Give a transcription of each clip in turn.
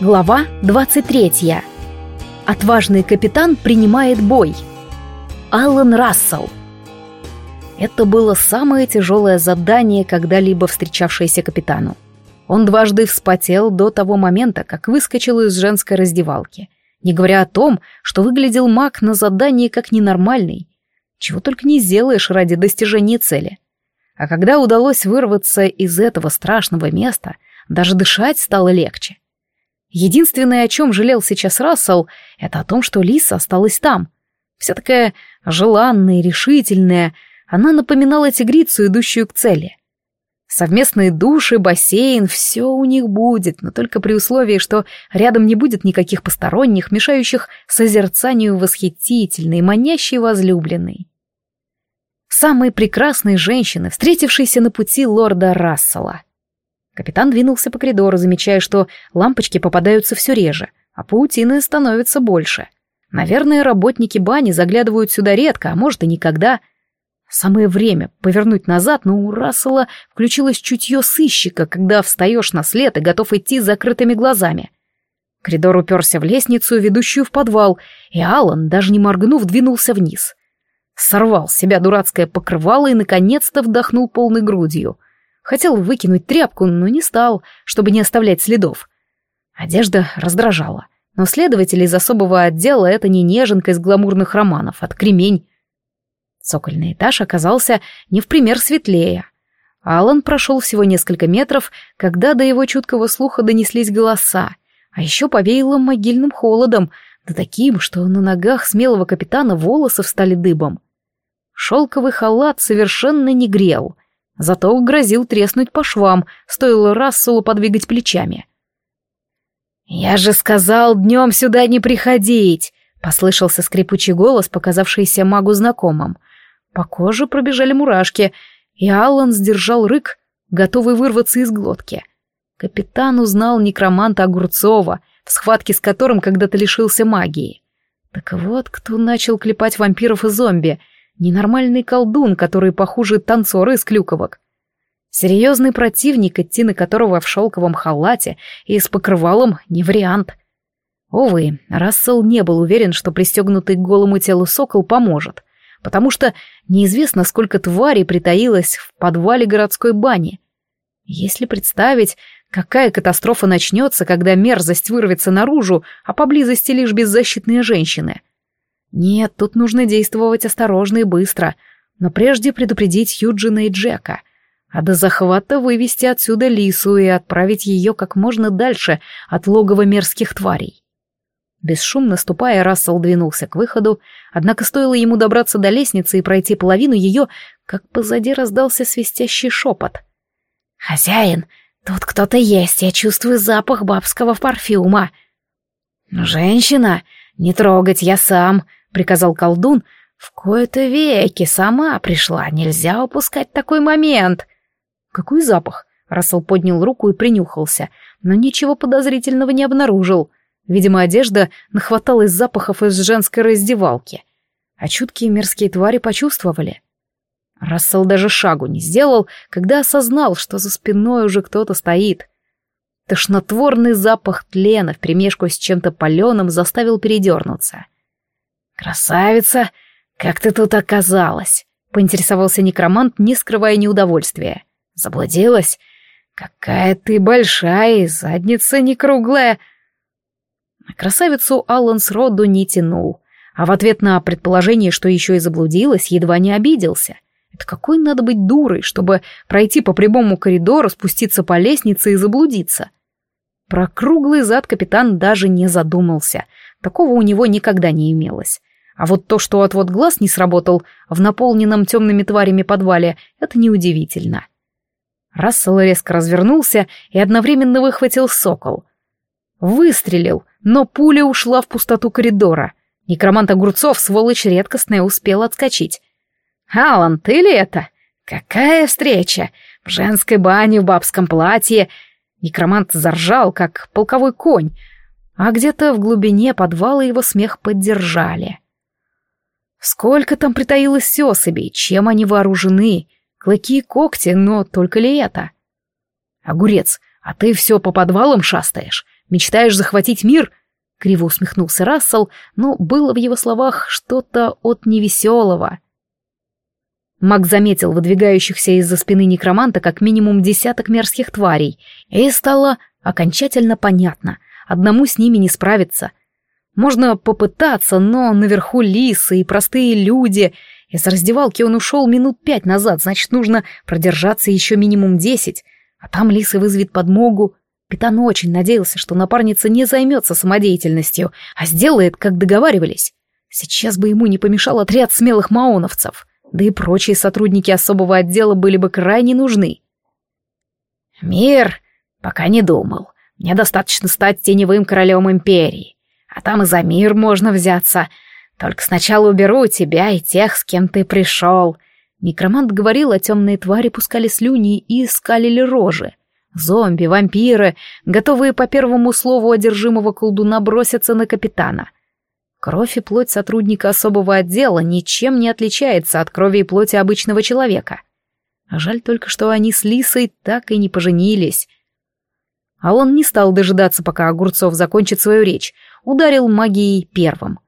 Глава 23. Отважный капитан принимает бой. Аллан Рассел. Это было самое тяжелое задание, когда-либо встречавшееся капитану. Он дважды вспотел до того момента, как выскочил из женской раздевалки, не говоря о том, что выглядел маг на задании как ненормальный. Чего только не сделаешь ради достижения цели. А когда удалось вырваться из этого страшного места, даже дышать стало легче. Единственное, о чем жалел сейчас Рассел, это о том, что Лиса осталась там. Вся такая желанная, решительная, она напоминала тигрицу, идущую к цели. Совместные души, бассейн, все у них будет, но только при условии, что рядом не будет никаких посторонних, мешающих созерцанию восхитительной, манящей возлюбленной. Самой прекрасной женщины, встретившейся на пути лорда Рассела — Капитан двинулся по коридору, замечая, что лампочки попадаются все реже, а паутины становятся больше. Наверное, работники бани заглядывают сюда редко, а может и никогда. Самое время повернуть назад, но у Рассела включилось чутье сыщика, когда встаешь на след и готов идти с закрытыми глазами. Коридор уперся в лестницу, ведущую в подвал, и Алан, даже не моргнув, двинулся вниз. Сорвал с себя дурацкое покрывало и, наконец-то, вдохнул полной грудью — Хотел выкинуть тряпку, но не стал, чтобы не оставлять следов. Одежда раздражала. Но следователь из особого отдела — это не неженка из гламурных романов, от кремень. Цокольный этаж оказался не в пример светлее. Алан прошел всего несколько метров, когда до его чуткого слуха донеслись голоса, а еще повеяло могильным холодом, да таким, что на ногах смелого капитана волосы встали дыбом. Шелковый халат совершенно не грел, Зато угрозил треснуть по швам, стоило Расселу подвигать плечами. «Я же сказал днем сюда не приходить!» — послышался скрипучий голос, показавшийся магу знакомым. По коже пробежали мурашки, и Аллан сдержал рык, готовый вырваться из глотки. Капитан узнал некроманта Огурцова, в схватке с которым когда-то лишился магии. Так вот, кто начал клепать вампиров и зомби — Ненормальный колдун, который похуже танцоры из клюковок. Серьезный противник, идти на которого в шелковом халате и с покрывалом не вариант. Увы, Рассел не был уверен, что пристегнутый к голому телу сокол поможет, потому что неизвестно, сколько тварей притаилось в подвале городской бани. Если представить, какая катастрофа начнется, когда мерзость вырвется наружу, а поблизости лишь беззащитные женщины — нет, тут нужно действовать осторожно и быстро, но прежде предупредить Юджина и Джека. А до захвата вывести отсюда лису и отправить ее как можно дальше от логова мерзких тварей. Бесшумно ступая, Рассел двинулся к выходу, однако стоило ему добраться до лестницы и пройти половину ее, как позади раздался свистящий шепот. «Хозяин, тут кто-то есть, я чувствую запах бабского парфюма». «Женщина, не трогать, я сам», — приказал колдун. «В кои-то веки сама пришла, нельзя упускать такой момент!» «Какой запах?» — Рассел поднял руку и принюхался, но ничего подозрительного не обнаружил. Видимо, одежда нахваталась запахов из женской раздевалки. А чуткие мерзкие твари почувствовали. Рассел даже шагу не сделал, когда осознал, что за спиной уже кто-то стоит. Тошнотворный запах тлена примешку с чем-то паленым заставил передернуться — «Красавица! Как ты тут оказалась?» — поинтересовался некромант, не скрывая неудовольствия. «Заблудилась? Какая ты большая и задница не круглая!» На красавицу Аллан сроду не тянул, а в ответ на предположение, что еще и заблудилась, едва не обиделся. Это какой надо быть дурой, чтобы пройти по прямому коридору, спуститься по лестнице и заблудиться? Про круглый зад капитан даже не задумался. Такого у него никогда не имелось. А вот то, что отвод глаз не сработал в наполненном темными тварями подвале, это неудивительно. Рассел резко развернулся и одновременно выхватил сокол. Выстрелил, но пуля ушла в пустоту коридора. Некромант Огурцов, сволочь редкостная, успел отскочить. «Алан, ты ли это? Какая встреча! В женской бане, в бабском платье!» Некромант заржал, как полковой конь, а где-то в глубине подвала его смех поддержали. Сколько там притаилось сесобей, чем они вооружены? Клыки и когти, но только ли это? Огурец, а ты все по подвалам шастаешь? Мечтаешь захватить мир? Криво усмехнулся Рассел, но было в его словах что-то от невеселого. Мак заметил выдвигающихся из-за спины некроманта как минимум десяток мерзких тварей, и стало окончательно понятно, одному с ними не справиться — можно попытаться, но наверху лисы и простые люди. Из раздевалки он ушел минут пять назад, значит, нужно продержаться еще минимум десять. А там лисы вызовет подмогу. Питан очень надеялся, что напарница не займется самодеятельностью, а сделает, как договаривались. Сейчас бы ему не помешал отряд смелых маоновцев. Да и прочие сотрудники особого отдела были бы крайне нужны. «Мир!» «Пока не думал. Мне достаточно стать теневым королем империи а там и за мир можно взяться. Только сначала уберу тебя и тех, с кем ты пришел». Некромант говорил, а темные твари пускали слюни и скалили рожи. Зомби, вампиры, готовые по первому слову одержимого колдуна бросятся на капитана. Кровь и плоть сотрудника особого отдела ничем не отличается от крови и плоти обычного человека. Жаль только, что они с Лисой так и не поженились. А он не стал дожидаться, пока Огурцов закончит свою речь ударил магией первым.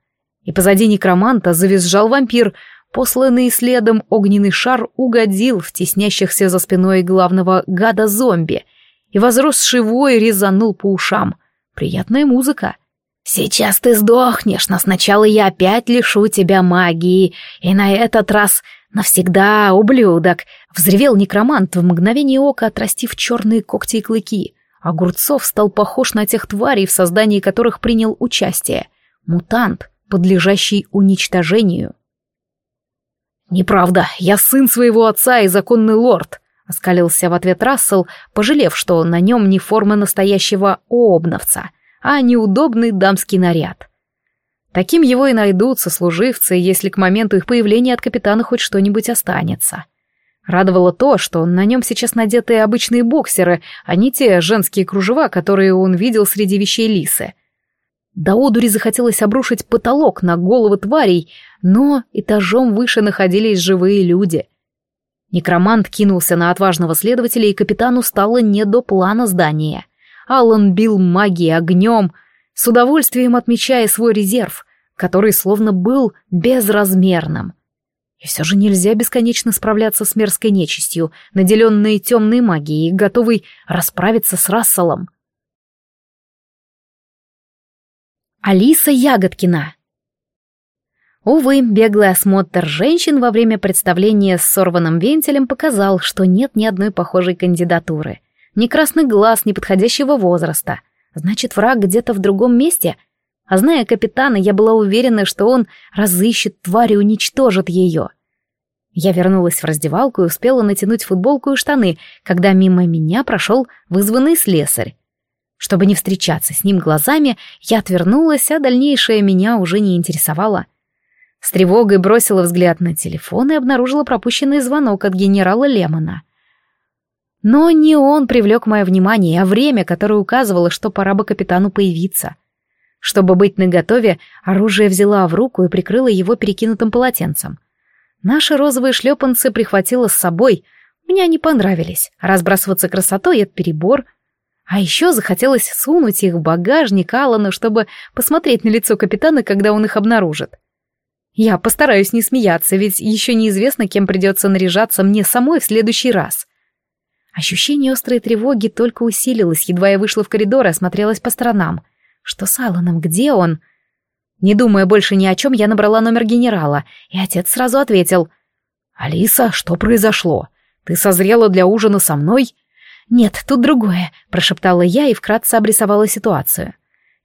И позади некроманта завизжал вампир, посланный следом огненный шар угодил в теснящихся за спиной главного гада зомби, и возросший вой резанул по ушам. Приятная музыка. «Сейчас ты сдохнешь, но сначала я опять лишу тебя магии, и на этот раз навсегда, ублюдок!» — взревел некромант в мгновение ока, отрастив черные когти и клыки — Огурцов стал похож на тех тварей, в создании которых принял участие. Мутант, подлежащий уничтожению. «Неправда, я сын своего отца и законный лорд», — оскалился в ответ Рассел, пожалев, что на нем не форма настоящего обновца, а неудобный дамский наряд. Таким его и найдут сослуживцы, если к моменту их появления от капитана хоть что-нибудь останется. Радовало то, что на нем сейчас надеты обычные боксеры, а не те женские кружева, которые он видел среди вещей Лисы. До одури захотелось обрушить потолок на головы тварей, но этажом выше находились живые люди. Некромант кинулся на отважного следователя, и капитану стало не до плана здания. Аллан бил магией огнем, с удовольствием отмечая свой резерв, который словно был безразмерным — и все же нельзя бесконечно справляться с мерзкой нечистью, наделенной темной магией, и готовой расправиться с Расселом. Алиса Ягодкина Увы, беглый осмотр женщин во время представления с сорванным вентилем показал, что нет ни одной похожей кандидатуры. Ни красный глаз, ни подходящего возраста. Значит, враг где-то в другом месте — а зная капитана, я была уверена, что он разыщет тварь и уничтожит ее. Я вернулась в раздевалку и успела натянуть футболку и штаны, когда мимо меня прошел вызванный слесарь. Чтобы не встречаться с ним глазами, я отвернулась, а дальнейшее меня уже не интересовало. С тревогой бросила взгляд на телефон и обнаружила пропущенный звонок от генерала Лемона. Но не он привлек мое внимание, а время, которое указывало, что пора бы капитану появиться. Чтобы быть наготове, оружие взяла в руку и прикрыла его перекинутым полотенцем. Наши розовые шлепанцы прихватила с собой. Мне они понравились. Разбрасываться красотой — это перебор. А еще захотелось сунуть их в багажник Аллану, чтобы посмотреть на лицо капитана, когда он их обнаружит. Я постараюсь не смеяться, ведь еще неизвестно, кем придется наряжаться мне самой в следующий раз. Ощущение острой тревоги только усилилось, едва я вышла в коридор и осмотрелась по сторонам — что с Алланом? Где он? Не думая больше ни о чем, я набрала номер генерала, и отец сразу ответил. «Алиса, что произошло? Ты созрела для ужина со мной?» «Нет, тут другое», — прошептала я и вкратце обрисовала ситуацию,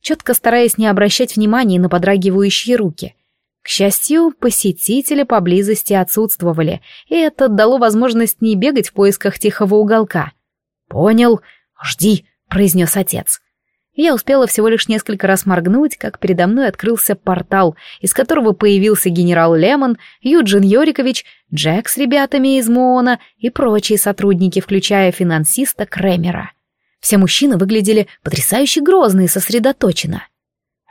четко стараясь не обращать внимания на подрагивающие руки. К счастью, посетители поблизости отсутствовали, и это дало возможность не бегать в поисках тихого уголка. «Понял, жди», — произнес отец. Я успела всего лишь несколько раз моргнуть, как передо мной открылся портал, из которого появился генерал Лемон, Юджин Йорикович, Джек с ребятами из МООНа и прочие сотрудники, включая финансиста Кремера. Все мужчины выглядели потрясающе грозно и сосредоточенно.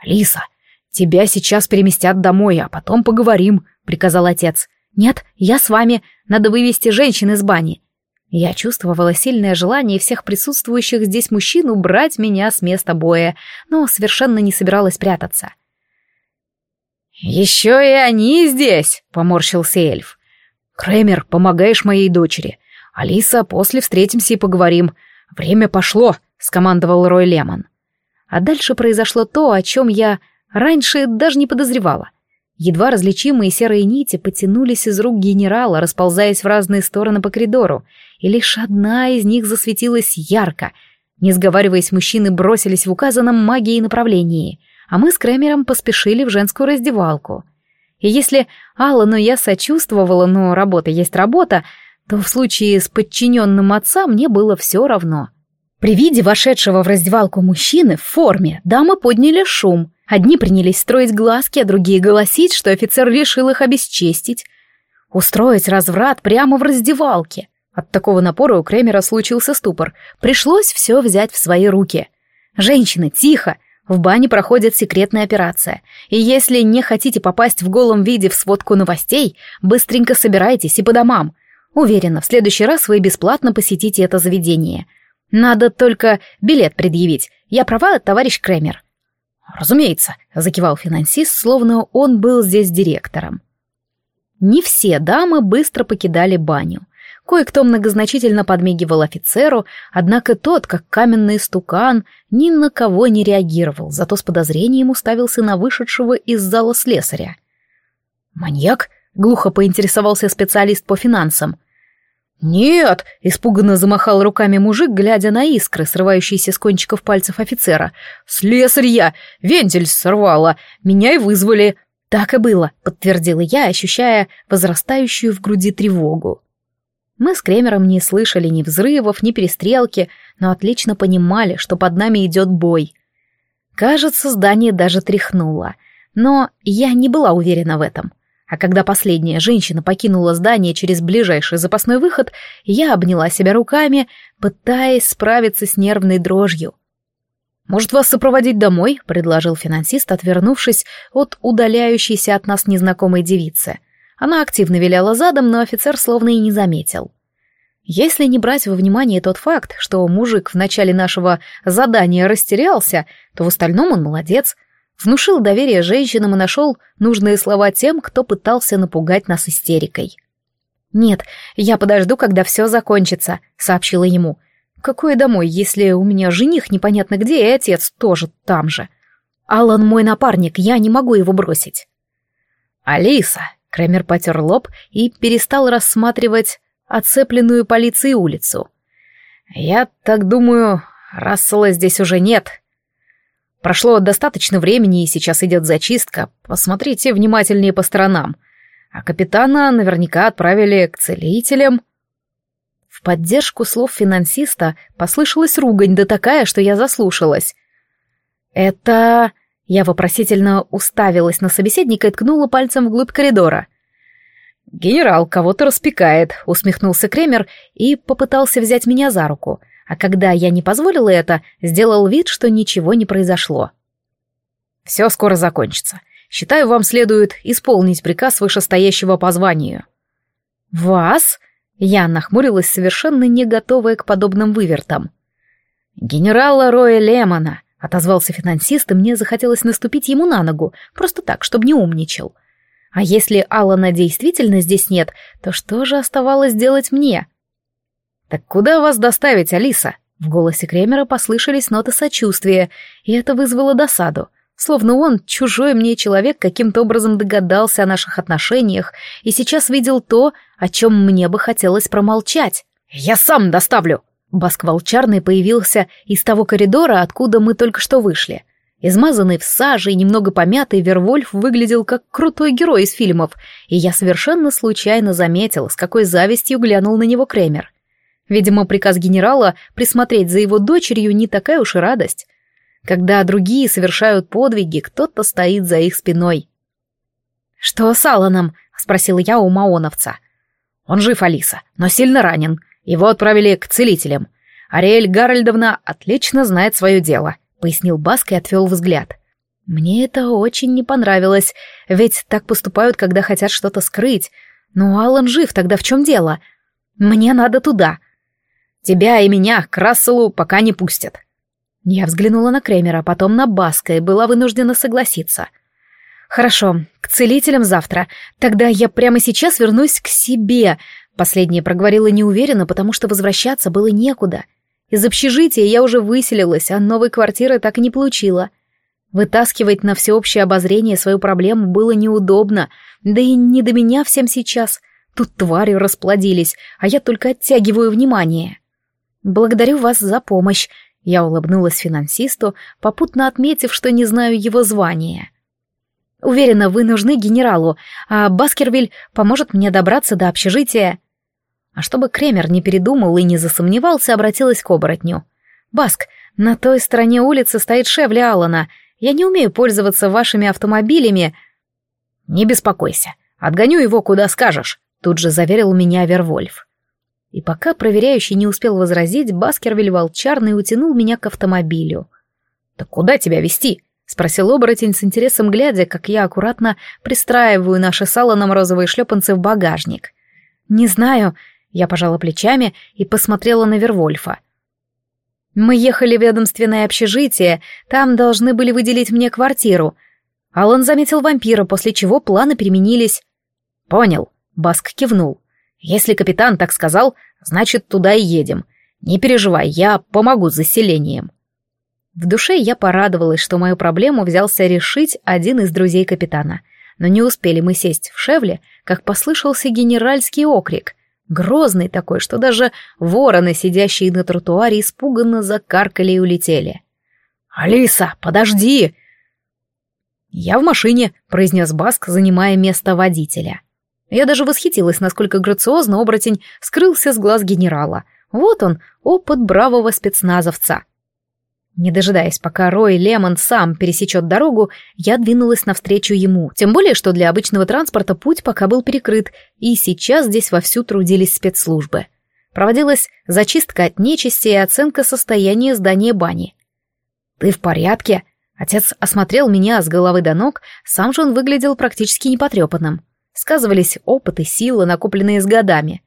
Лиса, тебя сейчас переместят домой, а потом поговорим», — приказал отец. «Нет, я с вами. Надо вывести женщин из бани. Я чувствовала сильное желание всех присутствующих здесь мужчин убрать меня с места боя, но совершенно не собиралась прятаться. «Еще и они здесь!» — поморщился эльф. «Кремер, помогаешь моей дочери. Алиса, после встретимся и поговорим. Время пошло!» — скомандовал Рой Лемон. А дальше произошло то, о чем я раньше даже не подозревала. Едва различимые серые нити потянулись из рук генерала, расползаясь в разные стороны по коридору, и лишь одна из них засветилась ярко. Не сговариваясь, мужчины бросились в указанном магии направлении, а мы с Кремером поспешили в женскую раздевалку. И если Аллану я сочувствовала, но работа есть работа, то в случае с подчиненным отца мне было все равно. При виде вошедшего в раздевалку мужчины в форме дамы подняли шум — Одни принялись строить глазки, а другие голосить, что офицер решил их обесчестить. Устроить разврат прямо в раздевалке. От такого напора у Кремера случился ступор. Пришлось все взять в свои руки. «Женщины, тихо! В бане проходит секретная операция. И если не хотите попасть в голом виде в сводку новостей, быстренько собирайтесь и по домам. Уверена, в следующий раз вы бесплатно посетите это заведение. Надо только билет предъявить. Я права, товарищ Кремер». «Разумеется», — закивал финансист, словно он был здесь директором. Не все дамы быстро покидали баню. Кое-кто многозначительно подмигивал офицеру, однако тот, как каменный стукан, ни на кого не реагировал, зато с подозрением уставился на вышедшего из зала слесаря. «Маньяк?» — глухо поинтересовался специалист по финансам. «Нет!» — испуганно замахал руками мужик, глядя на искры, срывающиеся с кончиков пальцев офицера. «Слесарь я! Вентиль сорвала! Меня и вызвали!» «Так и было», — подтвердила я, ощущая возрастающую в груди тревогу. Мы с Кремером не слышали ни взрывов, ни перестрелки, но отлично понимали, что под нами идет бой. Кажется, здание даже тряхнуло, но я не была уверена в этом. А когда последняя женщина покинула здание через ближайший запасной выход, я обняла себя руками, пытаясь справиться с нервной дрожью. «Может, вас сопроводить домой?» — предложил финансист, отвернувшись от удаляющейся от нас незнакомой девицы. Она активно виляла задом, но офицер словно и не заметил. Если не брать во внимание тот факт, что мужик в начале нашего задания растерялся, то в остальном он молодец — Внушил доверие женщинам и нашел нужные слова тем, кто пытался напугать нас истерикой. «Нет, я подожду, когда все закончится», — сообщила ему. «Какое домой, если у меня жених непонятно где и отец тоже там же? Алан мой напарник, я не могу его бросить». «Алиса», — Крамер потер лоб и перестал рассматривать оцепленную полицией улицу. «Я так думаю, Рассела здесь уже нет», Прошло достаточно времени, и сейчас идет зачистка. Посмотрите внимательнее по сторонам. А капитана наверняка отправили к целителям. В поддержку слов финансиста послышалась ругань, да такая, что я заслушалась. «Это...» Я вопросительно уставилась на собеседника и ткнула пальцем вглубь коридора. «Генерал кого-то распекает», — усмехнулся Кремер и попытался взять меня за руку — а когда я не позволила это, сделал вид, что ничего не произошло. «Все скоро закончится. Считаю, вам следует исполнить приказ вышестоящего по званию». «Вас?» — я нахмурилась, совершенно не готовая к подобным вывертам. «Генерала Роя Лемона», — отозвался финансист, и мне захотелось наступить ему на ногу, просто так, чтобы не умничал. «А если Алана действительно здесь нет, то что же оставалось делать мне?» «Так куда вас доставить, Алиса?» В голосе Кремера послышались ноты сочувствия, и это вызвало досаду. Словно он, чужой мне человек, каким-то образом догадался о наших отношениях и сейчас видел то, о чем мне бы хотелось промолчать. «Я сам доставлю!» Баск появился из того коридора, откуда мы только что вышли. Измазанный в саже и немного помятый Вервольф выглядел как крутой герой из фильмов, и я совершенно случайно заметил, с какой завистью глянул на него Кремер. Видимо, приказ генерала присмотреть за его дочерью не такая уж и радость. Когда другие совершают подвиги, кто-то стоит за их спиной. «Что с Алланом?» — спросила я у маоновца. «Он жив, Алиса, но сильно ранен. Его отправили к целителям. Ариэль Гарольдовна отлично знает свое дело», — пояснил Баск и отвел взгляд. «Мне это очень не понравилось, ведь так поступают, когда хотят что-то скрыть. Но Аллан жив, тогда в чем дело? Мне надо туда», Тебя и меня к Расселу пока не пустят». Я взглянула на Кремера, потом на Баска и была вынуждена согласиться. «Хорошо, к целителям завтра. Тогда я прямо сейчас вернусь к себе», — последнее проговорила неуверенно, потому что возвращаться было некуда. Из общежития я уже выселилась, а новой квартиры так и не получила. Вытаскивать на всеобщее обозрение свою проблему было неудобно, да и не до меня всем сейчас. Тут твари расплодились, а я только оттягиваю внимание. «Благодарю вас за помощь», — я улыбнулась финансисту, попутно отметив, что не знаю его звания. «Уверена, вы нужны генералу, а Баскервиль поможет мне добраться до общежития». А чтобы Кремер не передумал и не засомневался, обратилась к оборотню. «Баск, на той стороне улицы стоит Шевли Алана. Я не умею пользоваться вашими автомобилями». «Не беспокойся, отгоню его куда скажешь», — тут же заверил меня Вервольф. И пока проверяющий не успел возразить, Баскервиль волчарный утянул меня к автомобилю. «Так куда тебя вести? спросил оборотень с интересом, глядя, как я аккуратно пристраиваю наши сало на розовые шлепанцы в багажник. «Не знаю», — я пожала плечами и посмотрела на Вервольфа. «Мы ехали в ведомственное общежитие, там должны были выделить мне квартиру». Алан заметил вампира, после чего планы переменились. «Понял», — Баск кивнул. Если капитан так сказал, значит, туда и едем. Не переживай, я помогу с заселением». В душе я порадовалась, что мою проблему взялся решить один из друзей капитана. Но не успели мы сесть в шевле, как послышался генеральский окрик. Грозный такой, что даже вороны, сидящие на тротуаре, испуганно закаркали и улетели. «Алиса, подожди!» «Я в машине», — произнес Баск, занимая место водителя. Я даже восхитилась, насколько грациозно оборотень скрылся с глаз генерала. Вот он, опыт бравого спецназовца. Не дожидаясь, пока Рой Лемон сам пересечет дорогу, я двинулась навстречу ему, тем более, что для обычного транспорта путь пока был перекрыт, и сейчас здесь вовсю трудились спецслужбы. Проводилась зачистка от нечисти и оценка состояния здания бани. «Ты в порядке?» Отец осмотрел меня с головы до ног, сам же он выглядел практически непотрепанным сказывались опыт и силы, накопленные с годами.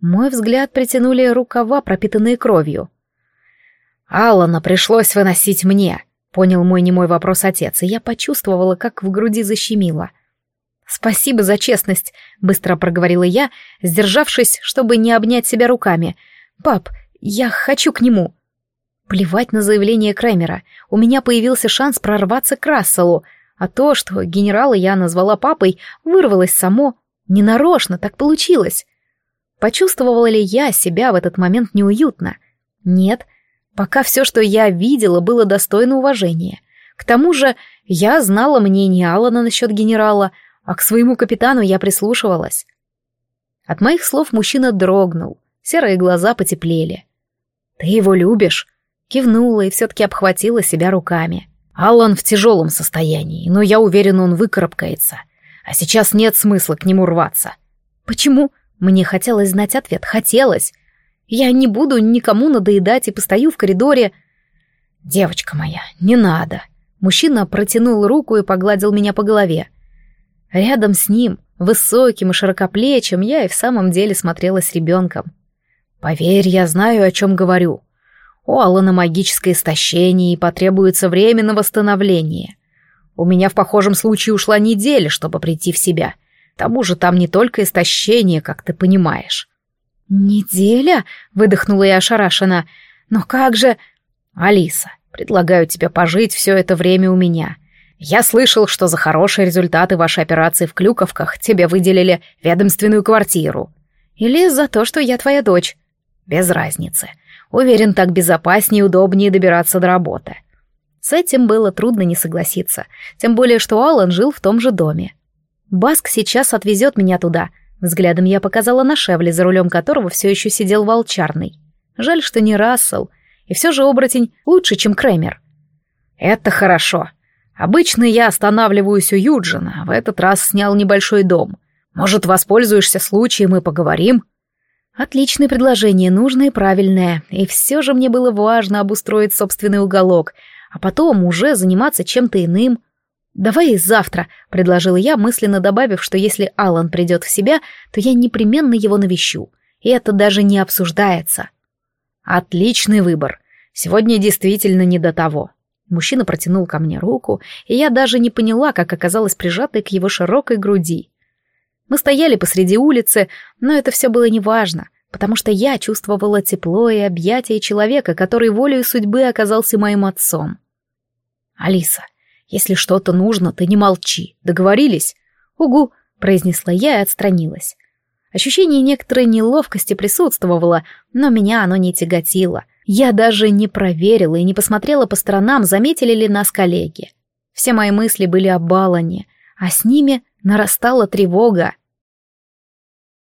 Мой взгляд притянули рукава, пропитанные кровью. «Алана пришлось выносить мне», — понял мой немой вопрос отец, и я почувствовала, как в груди защемило. «Спасибо за честность», — быстро проговорила я, сдержавшись, чтобы не обнять себя руками. «Пап, я хочу к нему». Плевать на заявление Крэмера. У меня появился шанс прорваться к Расселу — а то, что генерала я назвала папой, вырвалось само, ненарочно так получилось. Почувствовала ли я себя в этот момент неуютно? Нет, пока все, что я видела, было достойно уважения. К тому же я знала мнение Алана насчет генерала, а к своему капитану я прислушивалась. От моих слов мужчина дрогнул, серые глаза потеплели. «Ты его любишь?» Кивнула и все-таки обхватила себя руками. Аллан в тяжелом состоянии, но я уверен, он выкарабкается. А сейчас нет смысла к нему рваться. Почему? Мне хотелось знать ответ. Хотелось. Я не буду никому надоедать и постою в коридоре. Девочка моя, не надо. Мужчина протянул руку и погладил меня по голове. Рядом с ним, высоким и широкоплечим, я и в самом деле смотрелась ребенком. Поверь, я знаю, о чем говорю. У Алана магическое истощение и потребуется время на восстановление. У меня в похожем случае ушла неделя, чтобы прийти в себя. К тому же там не только истощение, как ты понимаешь. «Неделя?» — выдохнула я ошарашенно. «Но как же...» «Алиса, предлагаю тебе пожить все это время у меня. Я слышал, что за хорошие результаты вашей операции в Клюковках тебе выделили ведомственную квартиру. Или за то, что я твоя дочь. Без разницы. Уверен, так безопаснее и удобнее добираться до работы. С этим было трудно не согласиться, тем более, что Алан жил в том же доме. Баск сейчас отвезет меня туда. Взглядом я показала на Шевли, за рулем которого все еще сидел волчарный. Жаль, что не Рассел. И все же оборотень лучше, чем Кремер. Это хорошо. Обычно я останавливаюсь у Юджина, в этот раз снял небольшой дом. Может, воспользуешься случаем и поговорим? Отличное предложение, нужное, правильное. И все же мне было важно обустроить собственный уголок, а потом уже заниматься чем-то иным. «Давай завтра», — предложила я, мысленно добавив, что если Алан придет в себя, то я непременно его навещу. И это даже не обсуждается. «Отличный выбор. Сегодня действительно не до того». Мужчина протянул ко мне руку, и я даже не поняла, как оказалась прижатой к его широкой груди. Мы стояли посреди улицы, но это все было неважно, потому что я чувствовала тепло и объятие человека, который волею судьбы оказался моим отцом. «Алиса, если что-то нужно, ты не молчи. Договорились?» «Угу», — произнесла я и отстранилась. Ощущение некоторой неловкости присутствовало, но меня оно не тяготило. Я даже не проверила и не посмотрела по сторонам, заметили ли нас коллеги. Все мои мысли были о Балане, а с ними нарастала тревога.